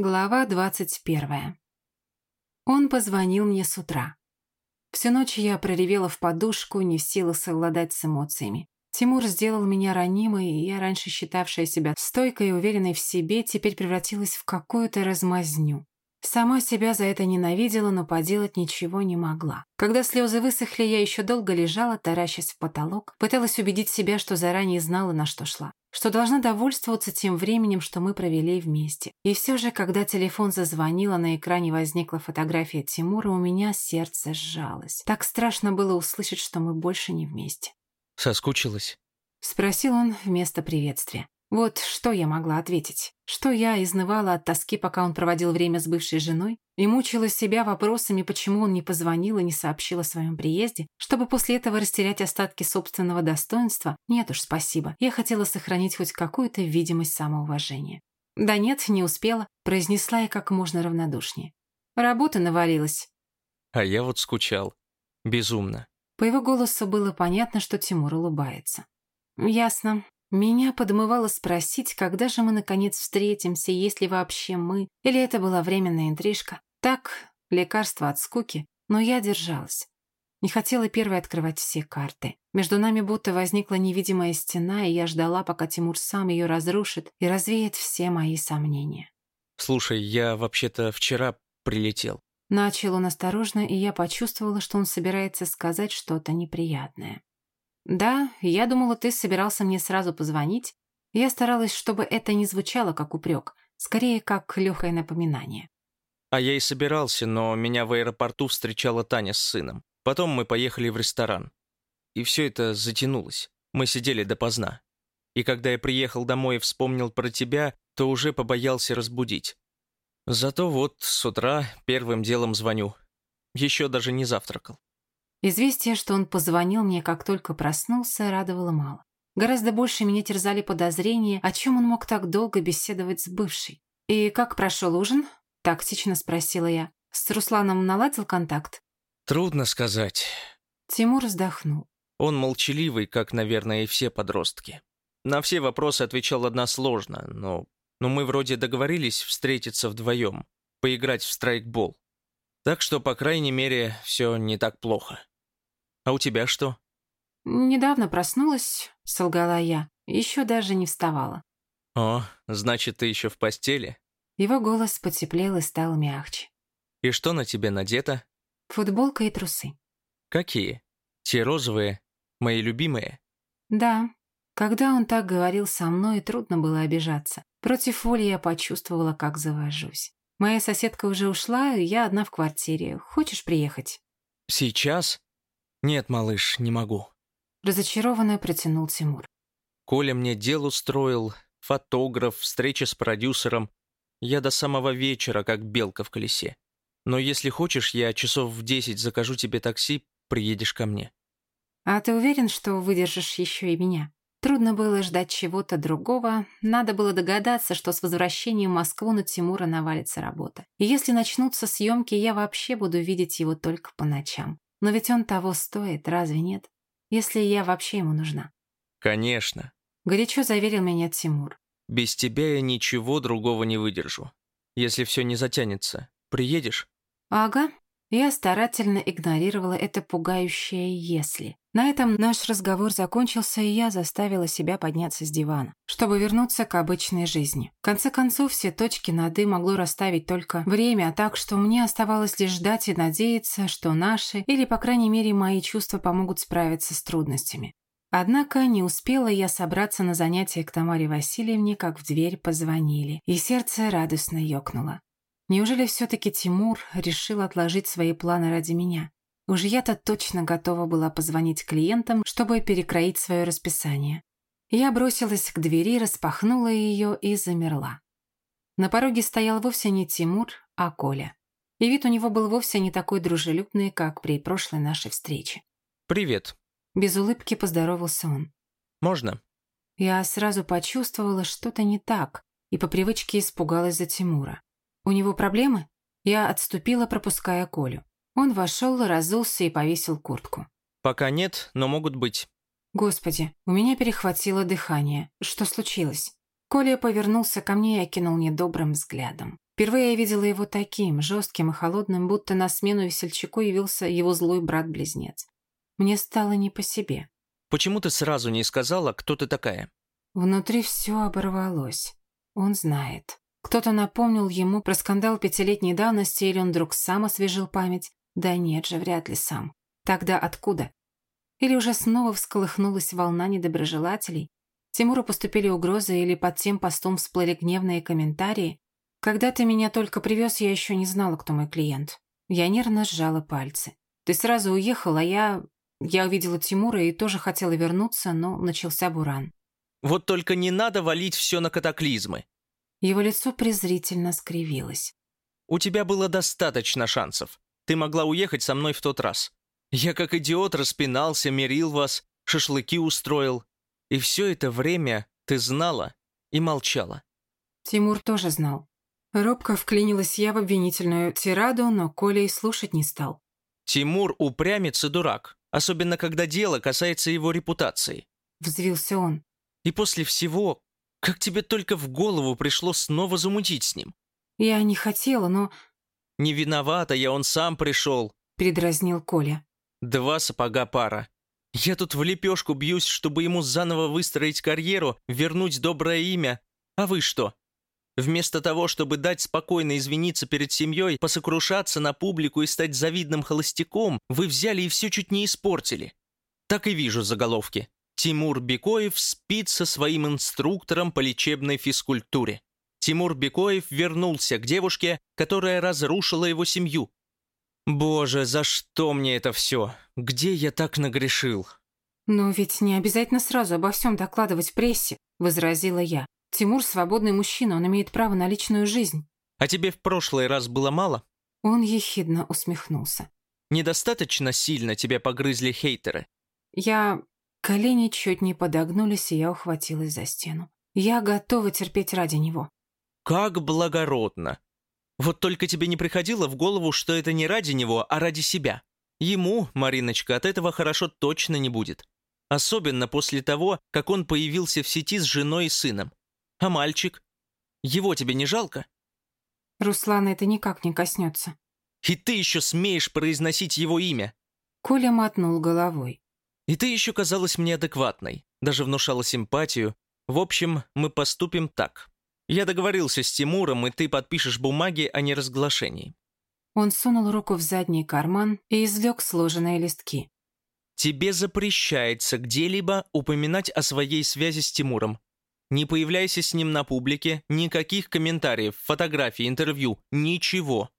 Глава двадцать первая. Он позвонил мне с утра. Всю ночь я проревела в подушку, не в силах совладать с эмоциями. Тимур сделал меня ранимой, и я, раньше считавшая себя стойкой и уверенной в себе, теперь превратилась в какую-то размазню. Сама себя за это ненавидела, но поделать ничего не могла. Когда слезы высохли, я еще долго лежала, таращась в потолок, пыталась убедить себя, что заранее знала, на что шла, что должна довольствоваться тем временем, что мы провели вместе. И все же, когда телефон зазвонил, а на экране возникла фотография Тимура, у меня сердце сжалось. Так страшно было услышать, что мы больше не вместе. Соскучилась? Спросил он вместо приветствия. Вот что я могла ответить. Что я изнывала от тоски, пока он проводил время с бывшей женой, и мучила себя вопросами, почему он не позвонил и не сообщил о своем приезде, чтобы после этого растерять остатки собственного достоинства. Нет уж, спасибо. Я хотела сохранить хоть какую-то видимость самоуважения. «Да нет, не успела», – произнесла я как можно равнодушнее. Работа навалилась. А я вот скучал. Безумно. По его голосу было понятно, что Тимур улыбается. «Ясно. Меня подмывало спросить, когда же мы наконец встретимся, есть ли вообще мы, или это была временная интрижка. Так, лекарство от скуки, но я держалась. Не хотела первой открывать все карты. Между нами будто возникла невидимая стена, и я ждала, пока Тимур сам ее разрушит и развеет все мои сомнения. Слушай, я вообще-то вчера прилетел. Начал он осторожно, и я почувствовала, что он собирается сказать что-то неприятное. «Да, я думала, ты собирался мне сразу позвонить. Я старалась, чтобы это не звучало как упрек, скорее как легкое напоминание». А я и собирался, но меня в аэропорту встречала Таня с сыном. Потом мы поехали в ресторан. И все это затянулось. Мы сидели допоздна. И когда я приехал домой и вспомнил про тебя, то уже побоялся разбудить. Зато вот с утра первым делом звоню. Еще даже не завтракал. Известие, что он позвонил мне, как только проснулся, радовало мало. Гораздо больше меня терзали подозрения, о чем он мог так долго беседовать с бывшей. «И как прошел ужин?» – тактично спросила я. «С Русланом наладил контакт?» «Трудно сказать». Тимур вздохнул. Он молчаливый, как, наверное, и все подростки. На все вопросы отвечал односложно, но, но мы вроде договорились встретиться вдвоем, поиграть в страйкбол. Так что, по крайней мере, все не так плохо. А у тебя что? Недавно проснулась, солгала я. Еще даже не вставала. О, значит, ты еще в постели? Его голос потеплел и стал мягче. И что на тебе надето? Футболка и трусы. Какие? Те розовые, мои любимые? Да. Когда он так говорил со мной, трудно было обижаться. Против воли я почувствовала, как завожусь. Моя соседка уже ушла, и я одна в квартире. Хочешь приехать?» «Сейчас?» «Нет, малыш, не могу». Разочарованно протянул Тимур. «Коля мне дел устроил, фотограф, встреча с продюсером. Я до самого вечера, как белка в колесе. Но если хочешь, я часов в десять закажу тебе такси, приедешь ко мне». «А ты уверен, что выдержишь еще и меня?» Трудно было ждать чего-то другого, надо было догадаться, что с возвращением в Москву на Тимура навалится работа. И если начнутся съемки, я вообще буду видеть его только по ночам. Но ведь он того стоит, разве нет? Если я вообще ему нужна. Конечно. Горячо заверил меня Тимур. Без тебя я ничего другого не выдержу. Если все не затянется, приедешь? Ага, я старательно игнорировала это пугающее «если». На этом наш разговор закончился, и я заставила себя подняться с дивана, чтобы вернуться к обычной жизни. В конце концов, все точки над «и» могло расставить только время, так что мне оставалось лишь ждать и надеяться, что наши, или, по крайней мере, мои чувства помогут справиться с трудностями. Однако не успела я собраться на занятие к Тамаре Васильевне, как в дверь позвонили, и сердце радостно ёкнуло. Неужели все-таки Тимур решил отложить свои планы ради меня? Уж я-то точно готова была позвонить клиентам, чтобы перекроить свое расписание. Я бросилась к двери, распахнула ее и замерла. На пороге стоял вовсе не Тимур, а Коля. И вид у него был вовсе не такой дружелюбный, как при прошлой нашей встрече. «Привет». Без улыбки поздоровался он. «Можно?» Я сразу почувствовала что-то не так и по привычке испугалась за Тимура. «У него проблемы?» Я отступила, пропуская Колю. Он вошел, разулся и повесил куртку. «Пока нет, но могут быть». «Господи, у меня перехватило дыхание. Что случилось?» Коля повернулся ко мне и окинул недобрым взглядом. Впервые я видела его таким, жестким и холодным, будто на смену весельчаку явился его злой брат-близнец. Мне стало не по себе. Почему ты сразу не сказала, кто ты такая? Внутри все оборвалось. Он знает. Кто-то напомнил ему про скандал пятилетней давности, или он вдруг сам освежил память? Да нет же, вряд ли сам. Тогда откуда? Или уже снова всколыхнулась волна недоброжелателей? Тимуру поступили угрозы или под тем постом всплыли гневные комментарии? Когда ты меня только привез, я еще не знала, кто мой клиент. Я нервно сжала пальцы. Ты сразу уехал, а я... Я увидела Тимура и тоже хотела вернуться, но начался буран. Вот только не надо валить все на катаклизмы. Его лицо презрительно скривилось. У тебя было достаточно шансов. Ты могла уехать со мной в тот раз. Я как идиот распинался, мирил вас, шашлыки устроил. И все это время ты знала и молчала. Тимур тоже знал. Робко вклинилась я в обвинительную тираду, но Коля и слушать не стал. Тимур упрямец и дурак, особенно когда дело касается его репутации. Взвился он. И после всего, как тебе только в голову пришло снова замутить с ним? Я не хотела, но... Не виновата я, он сам пришел. Передразнил Коля. Два сапога пара. Я тут в лепешку бьюсь, чтобы ему заново выстроить карьеру, вернуть доброе имя. А вы что? Вместо того, чтобы дать спокойно извиниться перед семьей, посокрушаться на публику и стать завидным холостяком, вы взяли и все чуть не испортили. Так и вижу заголовки. Тимур Бекоев спит со своим инструктором по лечебной физкультуре. Тимур Бекоев вернулся к девушке, которая разрушила его семью. Боже, за что мне это все? Где я так нагрешил? «Но ведь не обязательно сразу обо всем докладывать прессе», — возразила я. Тимур свободный мужчина, он имеет право на личную жизнь. А тебе в прошлый раз было мало? Он ехидно усмехнулся. Недостаточно сильно тебя погрызли хейтеры? Я... Колени чуть не подогнулись, и я ухватилась за стену. Я готова терпеть ради него. Как благородно. Вот только тебе не приходило в голову, что это не ради него, а ради себя. Ему, Мариночка, от этого хорошо точно не будет. Особенно после того, как он появился в сети с женой и сыном. А мальчик? Его тебе не жалко? Руслана это никак не коснется. И ты еще смеешь произносить его имя? Коля мотнул головой. И ты еще казалась мне адекватной, даже внушала симпатию. В общем, мы поступим так. Я договорился с Тимуром, и ты подпишешь бумаги о неразглашении. Он сунул руку в задний карман и извлек сложенные листки. Тебе запрещается где-либо упоминать о своей связи с Тимуром. Не появляйся с ним на публике, никаких комментариев, фотографий, интервью, ничего.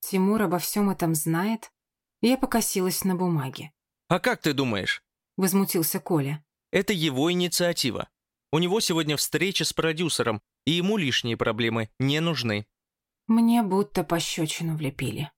Тимур обо всем этом знает? Я покосилась на бумаге. А как ты думаешь? Возмутился Коля. Это его инициатива. У него сегодня встреча с продюсером, и ему лишние проблемы не нужны. Мне будто пощечину влепили.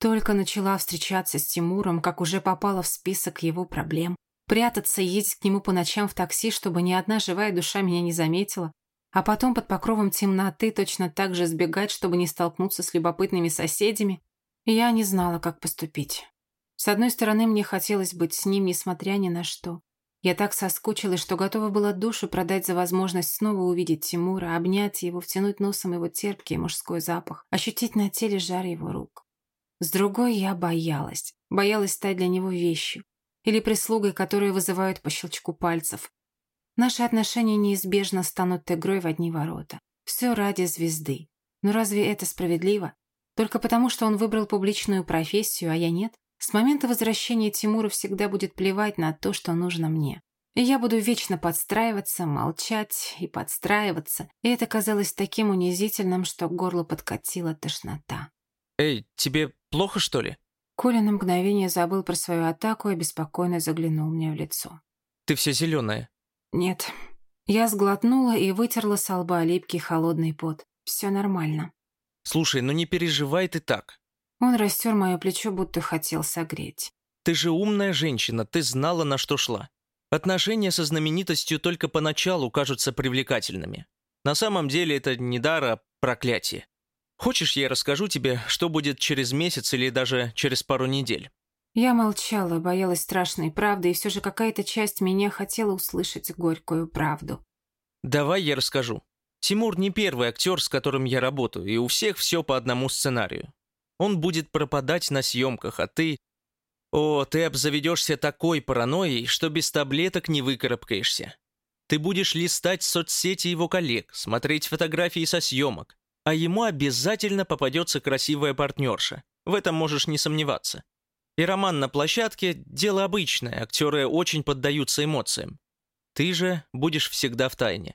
Только начала встречаться с Тимуром, как уже попала в список его проблем. Прятаться, ездить к нему по ночам в такси, чтобы ни одна живая душа меня не заметила, а потом под покровом темноты точно так же сбегать, чтобы не столкнуться с любопытными соседями. Я не знала, как поступить. С одной стороны, мне хотелось быть с ним, несмотря ни на что. Я так соскучилась, что готова была душу продать за возможность снова увидеть Тимура, обнять его, втянуть носом его терпкий мужской запах, ощутить на теле жар его рук. С другой я боялась. Боялась стать для него вещью, или прислугой, которые вызывают по щелчку пальцев. Наши отношения неизбежно станут игрой в одни ворота. Все ради звезды. Но разве это справедливо? Только потому, что он выбрал публичную профессию, а я нет? С момента возвращения Тимура всегда будет плевать на то, что нужно мне. И я буду вечно подстраиваться, молчать и подстраиваться. И это казалось таким унизительным, что горло подкатила тошнота. «Эй, тебе плохо, что ли?» Коля на мгновение забыл про свою атаку и беспокойно заглянул мне в лицо. «Ты вся зеленая». «Нет». Я сглотнула и вытерла с лба липкий холодный пот. Все нормально. «Слушай, ну не переживай ты так». Он растер мое плечо, будто хотел согреть. «Ты же умная женщина, ты знала, на что шла. Отношения со знаменитостью только поначалу кажутся привлекательными. На самом деле это не дар, а проклятие. Хочешь, я расскажу тебе, что будет через месяц или даже через пару недель?» Я молчала, боялась страшной правды, и все же какая-то часть меня хотела услышать горькую правду. «Давай я расскажу. Тимур не первый актер, с которым я работаю, и у всех все по одному сценарию. Он будет пропадать на съемках, а ты... О, ты обзаведешься такой паранойей, что без таблеток не выкарабкаешься. Ты будешь листать соцсети его коллег, смотреть фотографии со съемок, а ему обязательно попадется красивая партнерша. В этом можешь не сомневаться. И роман на площадке – дело обычное, актеры очень поддаются эмоциям. Ты же будешь всегда в тайне.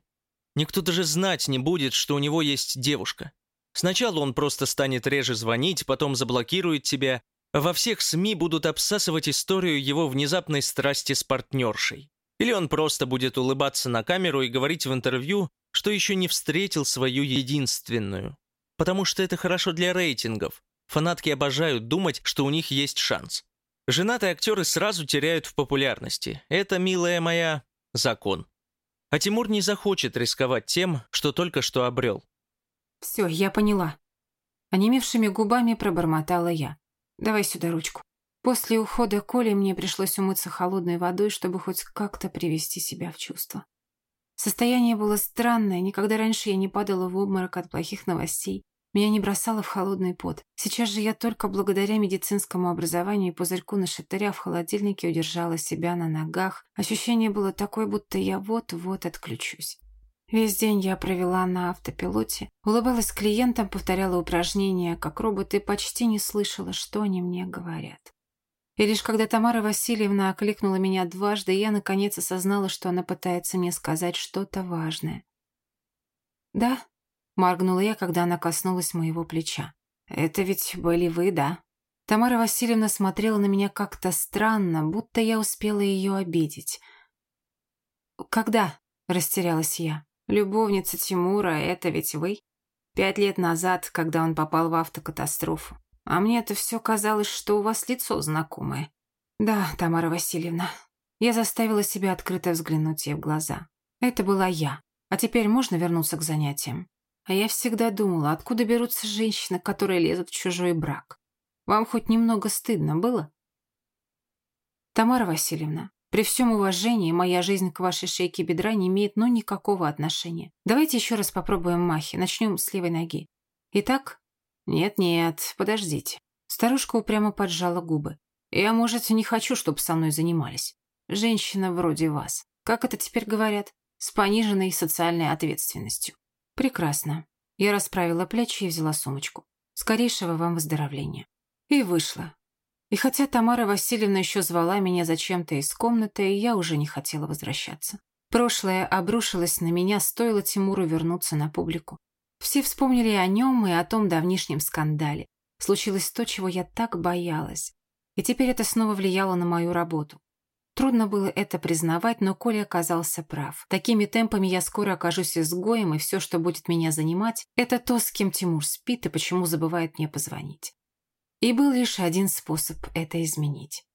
Никто даже знать не будет, что у него есть девушка. Сначала он просто станет реже звонить, потом заблокирует тебя, во всех СМИ будут обсасывать историю его внезапной страсти с партнершей. Или он просто будет улыбаться на камеру и говорить в интервью, что еще не встретил свою единственную. Потому что это хорошо для рейтингов. Фанатки обожают думать, что у них есть шанс. Женатые актеры сразу теряют в популярности. Это, милая моя, закон. А Тимур не захочет рисковать тем, что только что обрел. «Все, я поняла». Онемевшими губами пробормотала я. «Давай сюда ручку». После ухода Коли мне пришлось умыться холодной водой, чтобы хоть как-то привести себя в чувство. Состояние было странное, никогда раньше я не падала в обморок от плохих новостей. Меня не бросало в холодный пот. Сейчас же я только благодаря медицинскому образованию и пузырьку на шатыря в холодильнике удержала себя на ногах. Ощущение было такое, будто я вот-вот отключусь. Весь день я провела на автопилоте, улыбалась клиентам, повторяла упражнения, как робот, и почти не слышала, что они мне говорят. И лишь когда Тамара Васильевна окликнула меня дважды, я наконец осознала, что она пытается мне сказать что-то важное. «Да», Моргнула я, когда она коснулась моего плеча. «Это ведь были вы, да?» Тамара Васильевна смотрела на меня как-то странно, будто я успела ее обидеть. «Когда?» – растерялась я. «Любовница Тимура – это ведь вы?» Пять лет назад, когда он попал в автокатастрофу. А мне это все казалось, что у вас лицо знакомое. Да, Тамара Васильевна. Я заставила себя открыто взглянуть ей в глаза. Это была я. А теперь можно вернуться к занятиям? А я всегда думала, откуда берутся женщины, которые лезут в чужой брак. Вам хоть немного стыдно было? Тамара Васильевна, при всем уважении, моя жизнь к вашей шейке бедра не имеет ну никакого отношения. Давайте еще раз попробуем махи. Начнем с левой ноги. Итак? Нет-нет, подождите. Старушка упрямо поджала губы. Я, может, не хочу, чтобы со мной занимались. Женщина вроде вас. Как это теперь говорят? С пониженной социальной ответственностью. «Прекрасно». Я расправила плечи и взяла сумочку. «Скорейшего вам выздоровления». И вышла. И хотя Тамара Васильевна еще звала меня зачем-то из комнаты, я уже не хотела возвращаться. Прошлое обрушилось на меня, стоило Тимуру вернуться на публику. Все вспомнили о нем и о том давнишнем скандале. Случилось то, чего я так боялась. И теперь это снова влияло на мою работу. Трудно было это признавать, но Коля оказался прав. Такими темпами я скоро окажусь изгоем, и все, что будет меня занимать, это то, с кем Тимур спит и почему забывает мне позвонить. И был лишь один способ это изменить.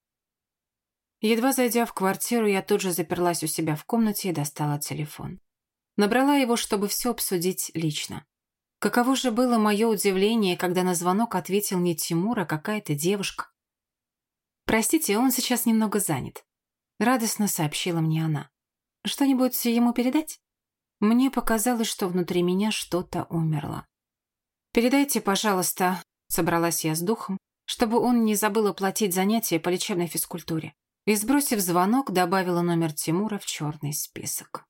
Едва зайдя в квартиру, я тут же заперлась у себя в комнате и достала телефон. Набрала его, чтобы все обсудить лично. Каково же было мое удивление, когда на звонок ответил не Тимур, а какая-то девушка. «Простите, он сейчас немного занят. Радостно сообщила мне она. «Что-нибудь ему передать?» Мне показалось, что внутри меня что-то умерло. «Передайте, пожалуйста», — собралась я с духом, чтобы он не забыл оплатить занятия по лечебной физкультуре. И, сбросив звонок, добавила номер Тимура в черный список.